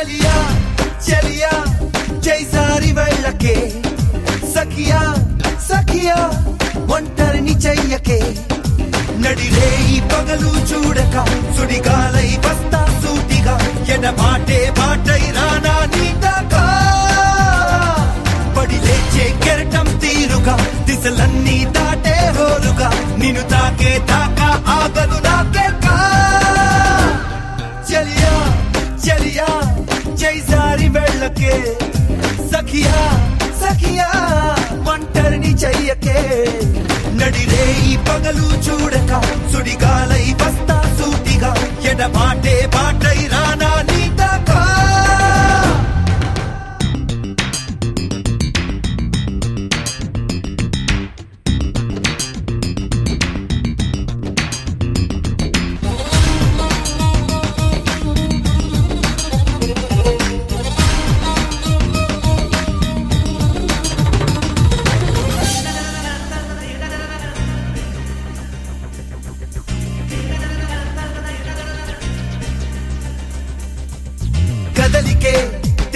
चलिया चलिया జైసారి వెళ్ళకే. సఖియా సఖియా ఒంటరిని చెయ్యకే. నడిరే ఈ పగలు చూడక సుడిగాలై వస్తా సూటిగా. ఎన మాటే బాటై రానా నీటాకా. పడి లేచే కెరటం తీరుగా దిశలన్నీ దాటే హోరుగా నిన్ను తాకే దాకా ఆగదు నాకే చెయ్యకే. సఖియా సఖియా ఒంటరిని చెయ్యకే. నడిరే ఈ పగలు చూడక సుడిగాలై వస్తా సూటిగా ఎడమాట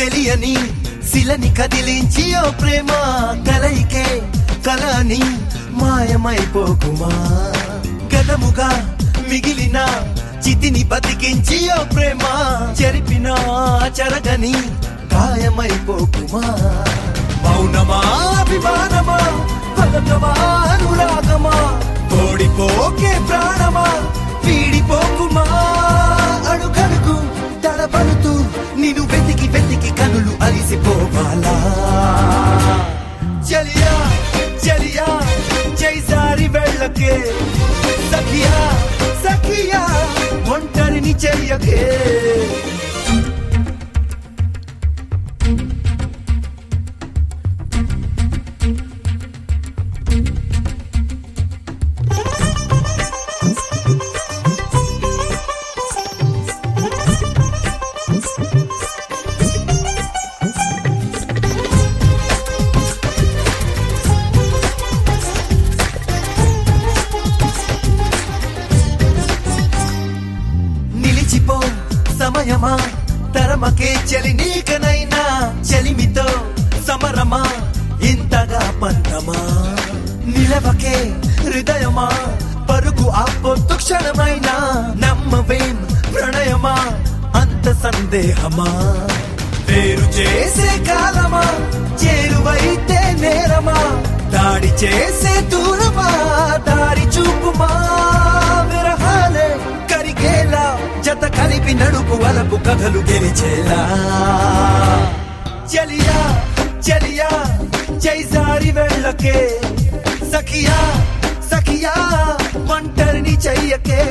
తెలియని శిలని కదిలించి ఓ ప్రేమ కలయికే కలని మాయమైపోకుమా? గతముగా మిగిలిన చితిని బతికించి ఓ ప్రేమ చెరిపిన చెరగని గాయమైపోకుమా? మౌనమా అభిమానమా పలకమా అనురాగమా? ఓడిపోకే ప్రాణమా? జైసారి వెళ్ళకే సఖియా సఖియా ఒంటరిని చెయ్యకే సమయమా తరమకే చలి నీకనైనా చలిమితో సమరమా? ఇంతగా పంతమా నిలవకే హృదయమా? పరుగు ఆపొద్దు క్షణమైనా నమ్మవేం ప్రణయమా? అంత సందేహమా? వేరు చేసే కాలమా? చేరువైతే నేరమా? దాడి చేసే దూరమా? దారి చూపుమా? నాకు కథలు గెలిచేలా. చలియా చలియా జైసారి వెళ్ళకే. సఖియా సఖియా ఒంటరిని చెయ్యకే.